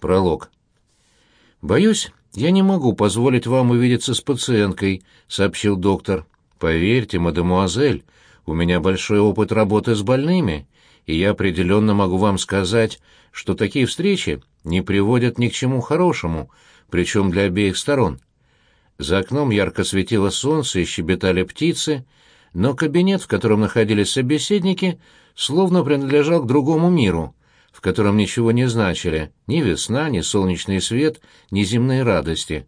Пролог. «Боюсь, я не могу позволить вам увидеться с пациенткой», — сообщил доктор. «Поверьте, мадемуазель, у меня большой опыт работы с больными, и я определенно могу вам сказать, что такие встречи не приводят ни к чему хорошему, причем для обеих сторон. За окном ярко светило солнце и щебетали птицы, но кабинет, в котором находились собеседники, словно принадлежал к другому миру, в котором ничего не значили ни весна, ни солнечный свет, ни земные радости.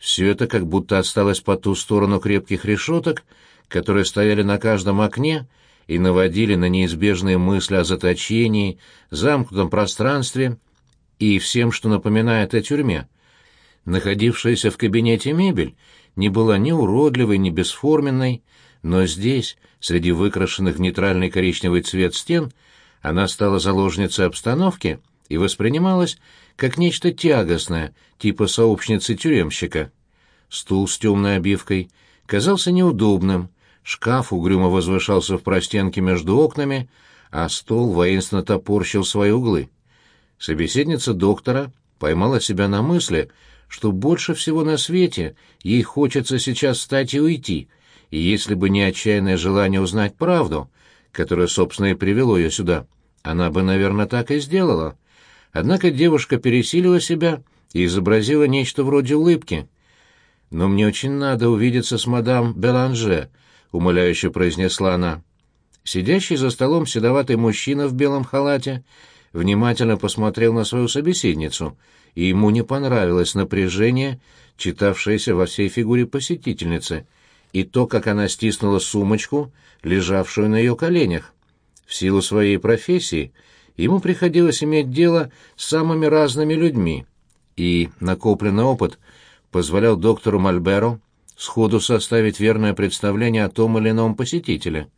Все это как будто осталось по ту сторону крепких решеток, которые стояли на каждом окне и наводили на неизбежные мысли о заточении, замкнутом пространстве и всем, что напоминает о тюрьме. Находившаяся в кабинете мебель не была ни уродливой, ни бесформенной, но здесь, среди выкрашенных в нейтральный коричневый цвет стен, она стала заложницей обстановки и воспринималась как нечто тягостное, типа сообщницы тюремщика. Стул с темной обивкой казался неудобным, шкаф угрюмо возвышался в простенке между окнами, а стол воинственно топорщил свои углы. Собеседница доктора поймала себя на мысли, что больше всего на свете ей хочется сейчас встать и уйти — и если бы не отчаянное желание узнать правду, которое, собственно, и привело ее сюда, она бы, наверное, так и сделала. Однако девушка пересилила себя и изобразила нечто вроде улыбки. «Но мне очень надо увидеться с мадам Беланже», — умоляюще произнесла она. Сидящий за столом седоватый мужчина в белом халате внимательно посмотрел на свою собеседницу, и ему не понравилось напряжение, читавшееся во всей фигуре посетительницы — и то, как она стиснула сумочку, лежавшую на ее коленях. В силу своей профессии ему приходилось иметь дело с самыми разными людьми, и накопленный опыт позволял доктору Мальберу сходу составить верное представление о том или ином посетителе.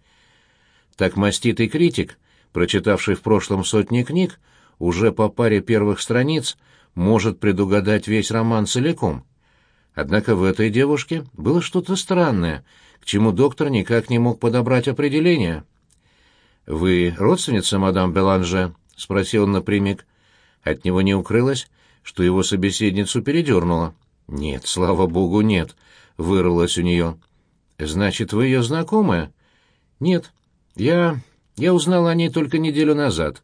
Так маститый критик, прочитавший в прошлом сотни книг, уже по паре первых страниц может предугадать весь роман целиком — Однако в этой девушке было что-то странное, к чему доктор никак не мог подобрать определение. «Вы родственница, мадам Беланже?» — спросил он напрямик. От него не укрылось, что его собеседницу передернуло. «Нет, слава богу, нет», — вырвалось у нее. «Значит, вы ее знакомая?» «Нет, я... я узнал о ней только неделю назад».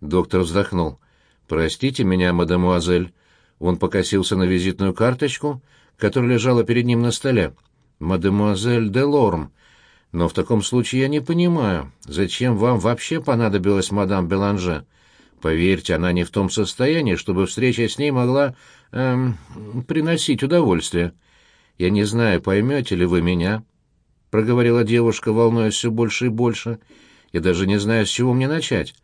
Доктор вздохнул. «Простите меня, мадемуазель». Он покосился на визитную карточку — которая лежала перед ним на столе. «Мадемуазель де Лорм. Но в таком случае я не понимаю, зачем вам вообще понадобилась мадам Беланже? Поверьте, она не в том состоянии, чтобы встреча с ней могла эм, приносить удовольствие. Я не знаю, поймете ли вы меня?» — проговорила девушка, волнуясь все больше и больше. «Я даже не знаю, с чего мне начать».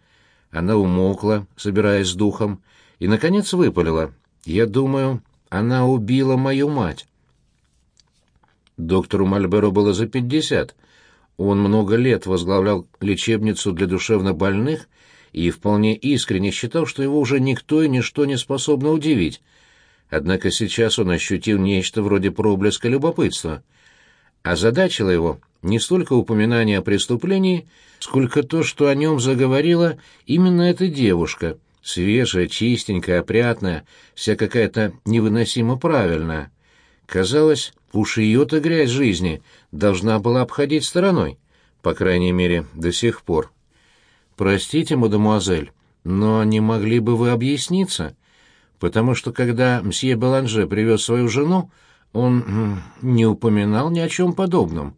Она умолкла, собираясь с духом, и, наконец, выпалила. «Я думаю, она убила мою мать. Доктору Мальберу было за пятьдесят. Он много лет возглавлял лечебницу для душевнобольных и вполне искренне считал, что его уже никто и ничто не способно удивить. Однако сейчас он ощутил нечто вроде проблеска любопытства. Озадачило его не столько упоминание о преступлении, сколько то, что о нем заговорила именно эта девушка — свежая, чистенькая, опрятная, вся какая-то невыносимо правильная. Казалось, уж ее-то грязь жизни должна была обходить стороной, по крайней мере, до сих пор. «Простите, мадемуазель, но не могли бы вы объясниться? Потому что, когда мсье Беланже привез свою жену, он не упоминал ни о чем подобном».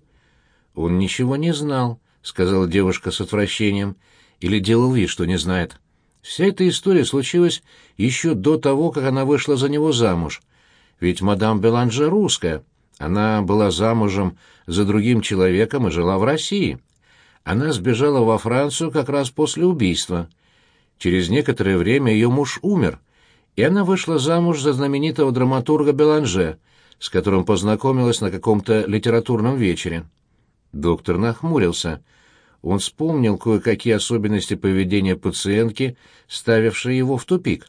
«Он ничего не знал», — сказала девушка с отвращением, — «или делал вид, что не знает». Вся эта история случилась еще до того, как она вышла за него замуж. Ведь мадам Беланже русская. Она была замужем за другим человеком и жила в России. Она сбежала во Францию как раз после убийства. Через некоторое время ее муж умер, и она вышла замуж за знаменитого драматурга Беланже, с которым познакомилась на каком-то литературном вечере. Доктор нахмурился — он вспомнил кое-какие особенности поведения пациентки, ставившие его в тупик.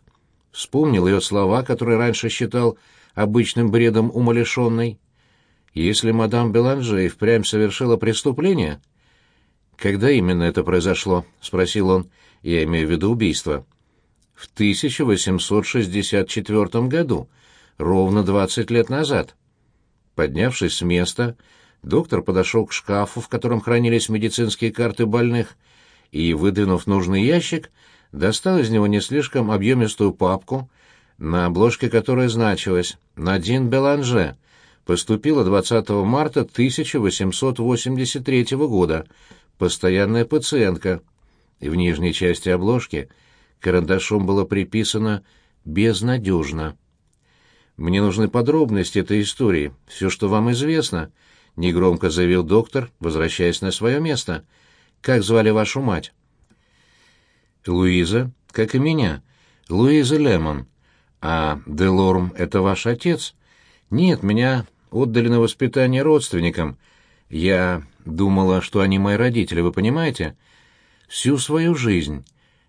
Вспомнил ее слова, которые раньше считал обычным бредом умалишенной. Если мадам Беланже и впрямь совершила преступление... «Когда именно это произошло?» — спросил он. «Я имею в виду убийство». в 1864 году, ровно 20 лет назад. Поднявшись с места, доктор подошел к шкафу, в котором хранились медицинские карты больных, и, выдвинув нужный ящик, достал из него не слишком объемистую папку, на обложке которой значилось «Надин Беланже», поступила 20 марта 1883 года, постоянная пациентка. И в нижней части обложки карандашом было приписано «безнадежно». «Мне нужны подробности этой истории, все, что вам известно», — негромко заявил доктор, возвращаясь на свое место. «Как звали вашу мать?» «Луиза, как и меня. Луиза Лемон. А Делорм — это ваш отец?» «Нет, меня отдали на воспитание родственникам. Я думала, что они мои родители, вы понимаете? Всю свою жизнь.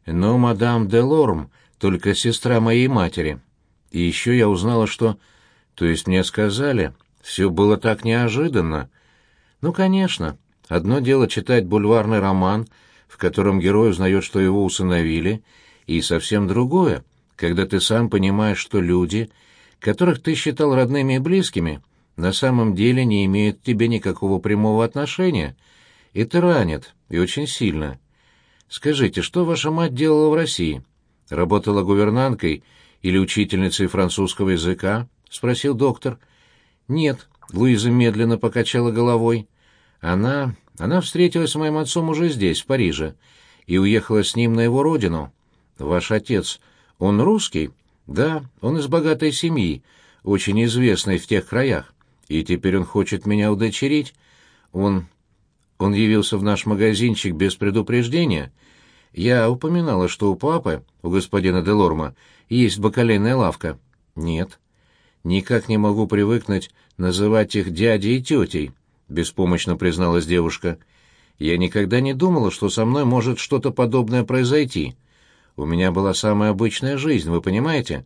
Но мадам Делорм только сестра моей матери». И еще я узнала, что... То есть мне сказали, все было так неожиданно. Ну, конечно, одно дело читать бульварный роман, в котором герой узнает, что его усыновили, и совсем другое, когда ты сам понимаешь, что люди, которых ты считал родными и близкими, на самом деле не имеют к тебе никакого прямого отношения. Это ранит, и очень сильно. Скажите, что ваша мать делала в России? Работала гувернанткой или учительницей французского языка?» — спросил доктор. «Нет», — Луиза медленно покачала головой. «Она... она встретилась с моим отцом уже здесь, в Париже, и уехала с ним на его родину. Ваш отец, он русский?» «Да, он из богатой семьи, очень известной в тех краях, и теперь он хочет меня удочерить. Он... он явился в наш магазинчик без предупреждения. Я упоминала, что у папы, у господина Делорма, есть бакалейная лавка? Нет. Никак не могу привыкнуть называть их дядей и тетей, беспомощно призналась девушка. Я никогда не думала, что со мной может что-то подобное произойти. У меня была самая обычная жизнь, вы понимаете?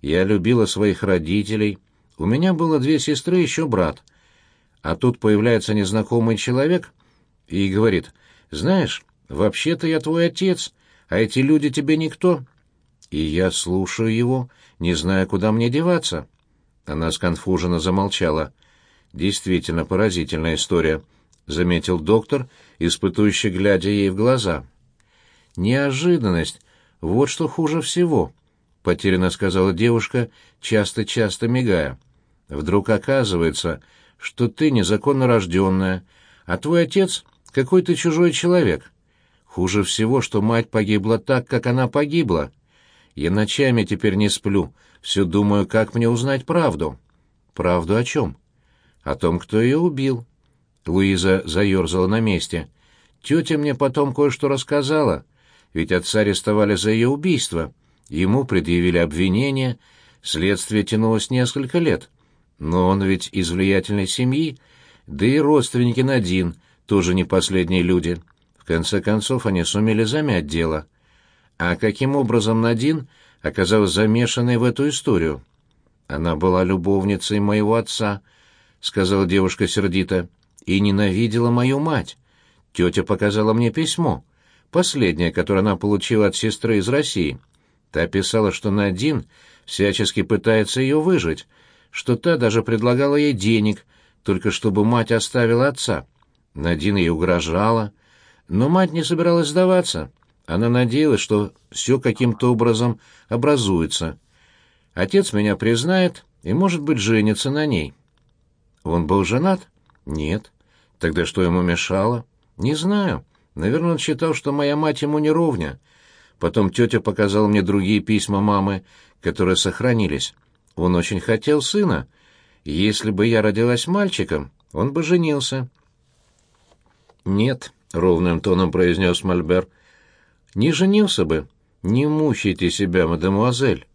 Я любила своих родителей. У меня было две сестры и еще брат. А тут появляется незнакомый человек и говорит, «Знаешь, вообще-то я твой отец, а эти люди тебе никто и я слушаю его, не зная, куда мне деваться. Она сконфуженно замолчала. Действительно поразительная история, заметил доктор, испытующий глядя ей в глаза. Неожиданность вот что хуже всего, потерянно сказала девушка, часто-часто мигая. Вдруг оказывается, что ты незаконно рожденная, а твой отец какой-то чужой человек. Хуже всего, что мать погибла так, как она погибла. Я ночами теперь не сплю, все думаю, как мне узнать правду. Правду о чем? О том, кто ее убил. Луиза заерзала на месте. Тетя мне потом кое-что рассказала, ведь отца арестовали за ее убийство. Ему предъявили обвинение, следствие тянулось несколько лет. Но он ведь из влиятельной семьи, да и родственники Надин тоже не последние люди. В конце концов, они сумели замять дело. А каким образом Надин оказалась замешанной в эту историю? Она была любовницей моего отца, сказала девушка сердито, и ненавидела мою мать. Тетя показала мне письмо, последнее, которое она получила от сестры из России. Та писала, что Надин всячески пытается ее выжить, что та даже предлагала ей денег, только чтобы мать оставила отца. Надин ей угрожала, но мать не собиралась сдаваться. Она надеялась, что все каким-то образом образуется. Отец меня признает и, может быть, женится на ней. Он был женат? Нет. Тогда что ему мешало? Не знаю. Наверное, он считал, что моя мать ему не ровня. Потом тетя показала мне другие письма мамы, которые сохранились. Он очень хотел сына. Если бы я родилась мальчиком, он бы женился. «Нет», — ровным тоном произнес Мальбер, — не женился бы. Не мучайте себя, мадемуазель.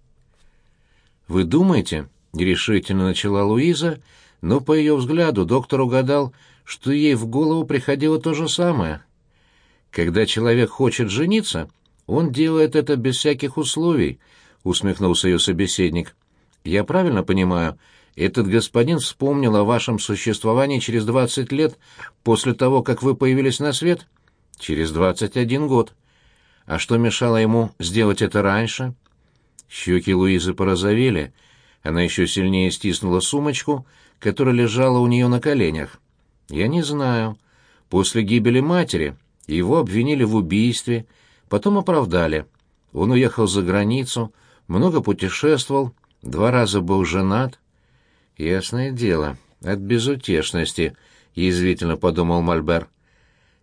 Вы думаете, нерешительно начала Луиза, но по ее взгляду доктор угадал, что ей в голову приходило то же самое. Когда человек хочет жениться, он делает это без всяких условий, усмехнулся ее собеседник. Я правильно понимаю, этот господин вспомнил о вашем существовании через двадцать лет после того, как вы появились на свет? Через двадцать один год. А что мешало ему сделать это раньше? Щеки Луизы порозовели, она еще сильнее стиснула сумочку, которая лежала у нее на коленях. «Я не знаю. После гибели матери его обвинили в убийстве, потом оправдали. Он уехал за границу, много путешествовал, два раза был женат». «Ясное дело, от безутешности», — язвительно подумал Мальбер.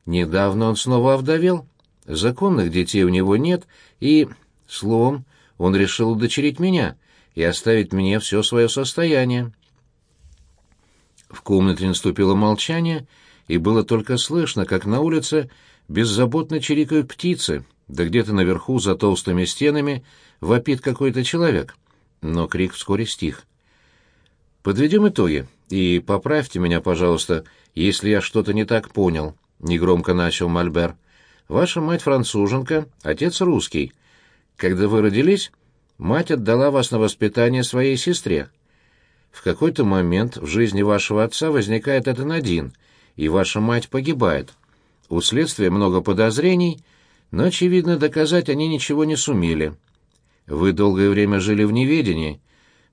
«Недавно он снова овдовел. Законных детей у него нет, и, словом, он решил удочерить меня и оставить мне все свое состояние». В комнате наступило молчание, и было только слышно, как на улице беззаботно чирикают птицы, да где-то наверху, за толстыми стенами, вопит какой-то человек. Но крик вскоре стих. «Подведем итоги, и поправьте меня, пожалуйста, если я что-то не так понял», — негромко начал Мальбер. «Ваша мать француженка, отец русский. Когда вы родились, мать отдала вас на воспитание своей сестре. В какой-то момент в жизни вашего отца возникает этот один, и ваша мать погибает. У следствия много подозрений, но, очевидно, доказать они ничего не сумели. Вы долгое время жили в неведении,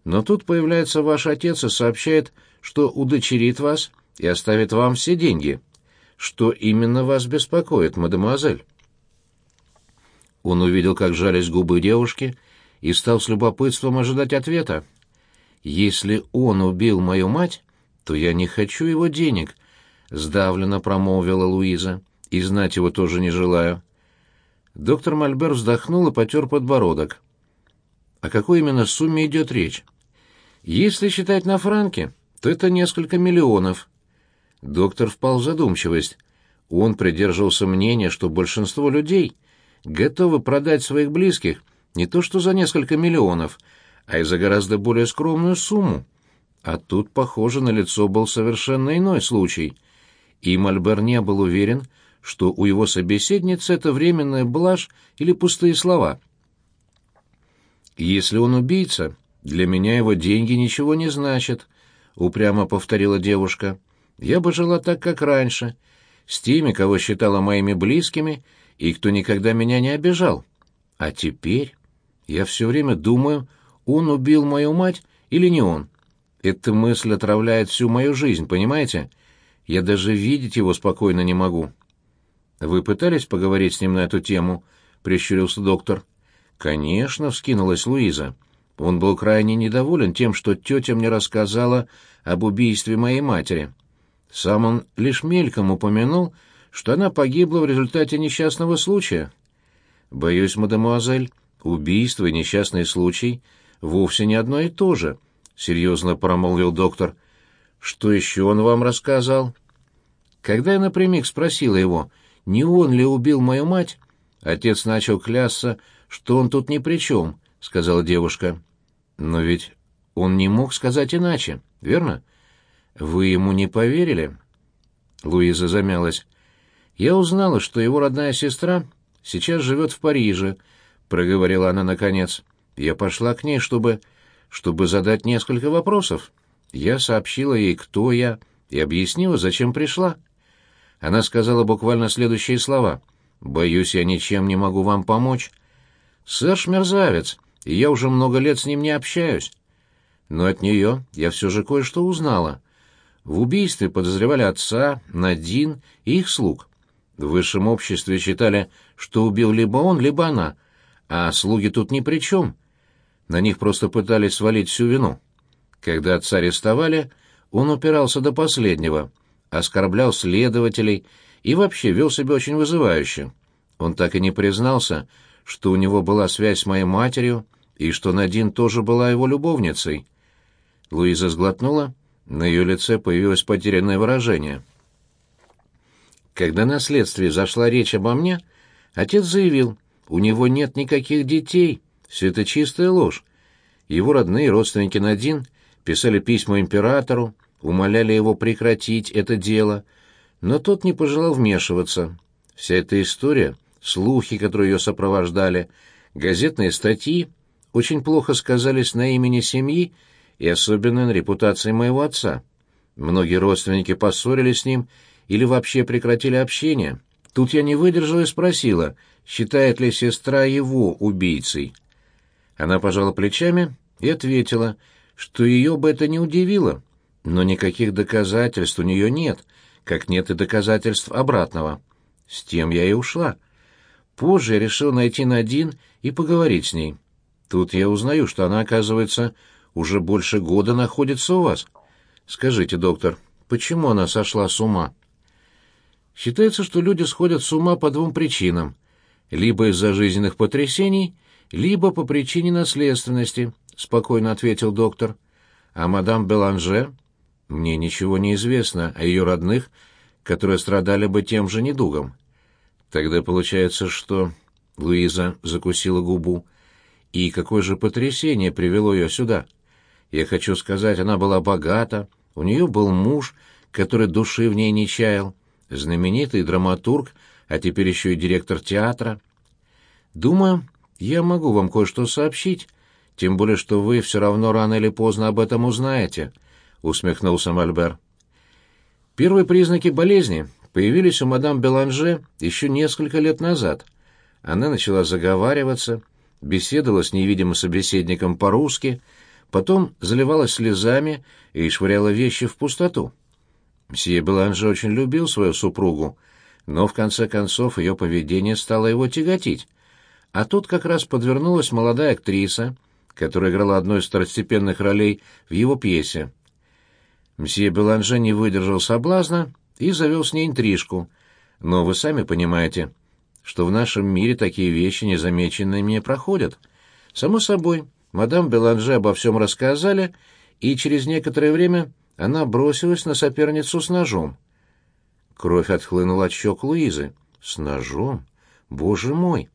но тут появляется ваш отец и сообщает, что удочерит вас и оставит вам все деньги. Что именно вас беспокоит, мадемуазель?» Он увидел, как жались губы девушки, и стал с любопытством ожидать ответа. «Если он убил мою мать, то я не хочу его денег», — сдавленно промолвила Луиза, — «и знать его тоже не желаю». Доктор Мальбер вздохнул и потер подбородок. О какой именно сумме идет речь? Если считать на франки, то это несколько миллионов. Доктор впал в задумчивость. Он придерживался мнения, что большинство людей готовы продать своих близких не то что за несколько миллионов, а и за гораздо более скромную сумму. А тут, похоже, на лицо был совершенно иной случай. И Мальбер не был уверен, что у его собеседницы это временная блажь или пустые слова. «Если он убийца, для меня его деньги ничего не значат», — упрямо повторила девушка. «Я бы жила так, как раньше, с теми, кого считала моими близкими и кто никогда меня не обижал. А теперь я все время думаю, он убил мою мать или не он? Эта мысль отравляет всю мою жизнь, понимаете? Я даже видеть его спокойно не могу. Вы пытались поговорить с ним на эту тему? прищурился доктор. Конечно, вскинулась Луиза. Он был крайне недоволен тем, что тетя мне рассказала об убийстве моей матери. Сам он лишь мельком упомянул, что она погибла в результате несчастного случая. Боюсь, мадемуазель, убийство и несчастный случай вовсе не одно и то же, — серьезно промолвил доктор. Что еще он вам рассказал? Когда я напрямик спросила его, не он ли убил мою мать, отец начал клясться, что он тут ни при чем, — сказала девушка. Но ведь он не мог сказать иначе, верно? Вы ему не поверили? Луиза замялась. Я узнала, что его родная сестра сейчас живет в Париже, — проговорила она наконец. Я пошла к ней, чтобы... чтобы задать несколько вопросов. Я сообщила ей, кто я, и объяснила, зачем пришла. Она сказала буквально следующие слова. «Боюсь, я ничем не могу вам помочь. Серж мерзавец, и я уже много лет с ним не общаюсь. Но от нее я все же кое-что узнала. В убийстве подозревали отца, Надин и их слуг. В высшем обществе считали, что убил либо он, либо она, а слуги тут ни при чем. На них просто пытались свалить всю вину. Когда отца арестовали, он упирался до последнего, оскорблял следователей и вообще вел себя очень вызывающе. Он так и не признался, что у него была связь с моей матерью и что Надин тоже была его любовницей. Луиза сглотнула, на ее лице появилось потерянное выражение. Когда на следствии зашла речь обо мне, отец заявил, у него нет никаких детей, все это чистая ложь. Его родные родственники Надин писали письма императору, умоляли его прекратить это дело, но тот не пожелал вмешиваться. Вся эта история, слухи, которые ее сопровождали, газетные статьи очень плохо сказались на имени семьи и особенно на репутации моего отца. Многие родственники поссорились с ним или вообще прекратили общение. Тут я не выдержала и спросила, считает ли сестра его убийцей. Она пожала плечами и ответила, что ее бы это не удивило, но никаких доказательств у нее нет, как нет и доказательств обратного. С тем я и ушла. Позже решил найти Надин и поговорить с ней. Тут я узнаю, что она, оказывается, уже больше года находится у вас. Скажите, доктор, почему она сошла с ума? Считается, что люди сходят с ума по двум причинам. Либо из-за жизненных потрясений, либо по причине наследственности, спокойно ответил доктор. А мадам Беланже? Мне ничего не известно о ее родных, которые страдали бы тем же недугом. Тогда получается, что... Луиза закусила губу. И какое же потрясение привело ее сюда? Я хочу сказать, она была богата, у нее был муж, который души в ней не чаял, знаменитый драматург, а теперь еще и директор театра. Думаю, я могу вам кое-что сообщить, тем более что вы все равно рано или поздно об этом узнаете, — усмехнулся Мальбер. Первые признаки болезни появились у мадам Беланже еще несколько лет назад. Она начала заговариваться, беседовала с невидимым собеседником по-русски, потом заливалась слезами и швыряла вещи в пустоту. Мсье Беланже очень любил свою супругу, но в конце концов ее поведение стало его тяготить. А тут как раз подвернулась молодая актриса, которая играла одну из второстепенных ролей в его пьесе. Мсье Беланже не выдержал соблазна и завел с ней интрижку. Но вы сами понимаете, что в нашем мире такие вещи незамеченными не проходят. Само собой, мадам Беланже обо всем рассказали, и через некоторое время она бросилась на соперницу с ножом. Кровь отхлынула от щек Луизы. «С ножом? Боже мой!»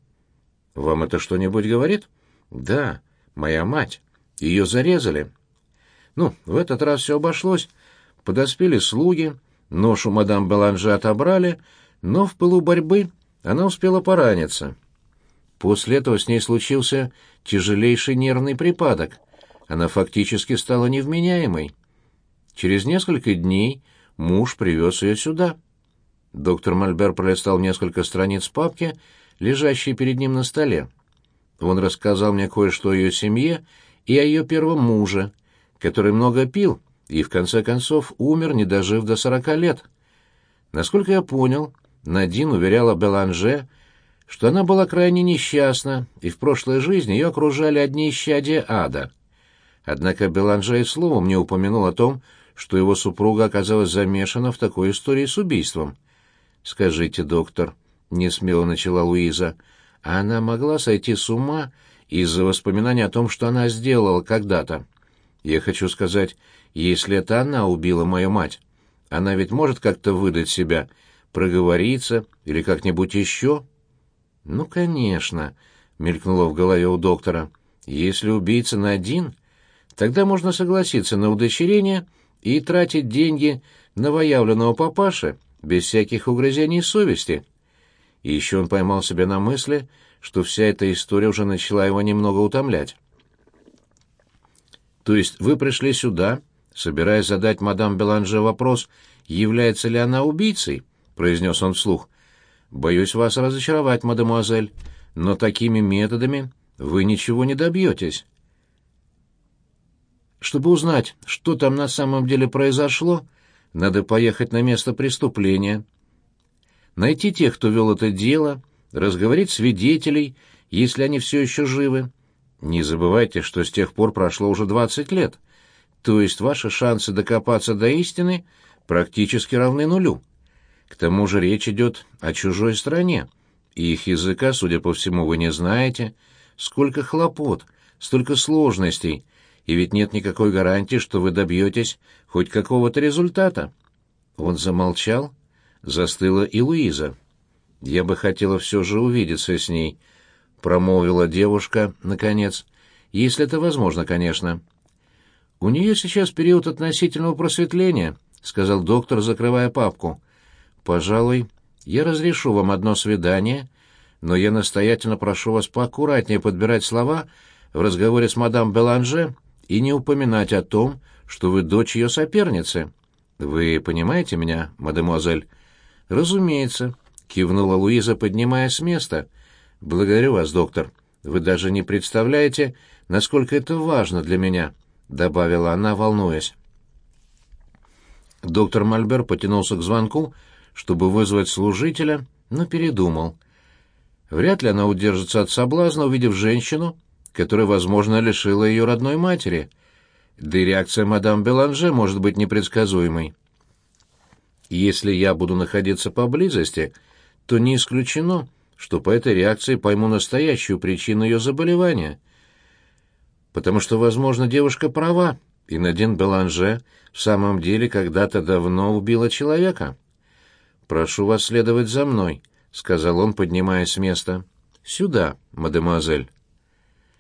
«Вам это что-нибудь говорит?» «Да, моя мать. Ее зарезали». «Ну, в этот раз все обошлось. Подоспели слуги, нож у мадам Беланже отобрали, но в пылу борьбы она успела пораниться. После этого с ней случился тяжелейший нервный припадок. Она фактически стала невменяемой. Через несколько дней муж привез ее сюда. Доктор Мальбер пролистал несколько страниц папки, лежащей перед ним на столе. Он рассказал мне кое-что о ее семье и о ее первом муже, который много пил и, в конце концов, умер, не дожив до сорока лет. Насколько я понял, Надин уверяла Беланже, что она была крайне несчастна, и в прошлой жизни ее окружали одни исчадия ада. Однако Беланже и словом не упомянул о том, что его супруга оказалась замешана в такой истории с убийством. «Скажите, доктор», — несмело начала Луиза, — «а она могла сойти с ума из-за воспоминаний о том, что она сделала когда-то? Я хочу сказать, если это она убила мою мать, она ведь может как-то выдать себя, проговориться или как-нибудь еще?» «Ну, конечно», — мелькнуло в голове у доктора. «Если убийца на один, тогда можно согласиться на удочерение и тратить деньги новоявленного папаши без всяких угрызений совести». И еще он поймал себя на мысли, что вся эта история уже начала его немного утомлять. «То есть вы пришли сюда, собираясь задать мадам Беланже вопрос, является ли она убийцей?» — произнес он вслух. «Боюсь вас разочаровать, мадемуазель, но такими методами вы ничего не добьетесь». Чтобы узнать, что там на самом деле произошло, надо поехать на место преступления, найти тех, кто вел это дело, разговорить свидетелей, если они все еще живы. Не забывайте, что с тех пор прошло уже двадцать лет, то есть ваши шансы докопаться до истины практически равны нулю. К тому же речь идет о чужой стране, и их языка, судя по всему, вы не знаете. Сколько хлопот, столько сложностей, и ведь нет никакой гарантии, что вы добьетесь хоть какого-то результата. Он замолчал, застыла и Луиза. «Я бы хотела все же увидеться с ней», — промолвила девушка, наконец, — «если это возможно, конечно». «У нее сейчас период относительного просветления», — сказал доктор, закрывая папку. Пожалуй, я разрешу вам одно свидание, но я настоятельно прошу вас поаккуратнее подбирать слова в разговоре с мадам Беланже и не упоминать о том, что вы дочь ее соперницы. Вы понимаете меня, мадемуазель? Разумеется, кивнула Луиза, поднимаясь с места. Благодарю вас, доктор. Вы даже не представляете, насколько это важно для меня», — добавила она, волнуясь. Доктор Мальбер потянулся к звонку, чтобы вызвать служителя, но передумал. Вряд ли она удержится от соблазна, увидев женщину, которая, возможно, лишила ее родной матери. Да и реакция мадам Беланже может быть непредсказуемой. Если я буду находиться поблизости, то не исключено, что по этой реакции пойму настоящую причину ее заболевания. Потому что, возможно, девушка права, и Надин Беланже в самом деле когда-то давно убила человека. «Прошу вас следовать за мной», — сказал он, поднимаясь с места. «Сюда, мадемуазель».